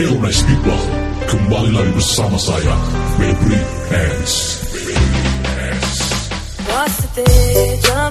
nice people Kembali lagi bersama saya. Febri Hands. Febri Hands. Wasite jam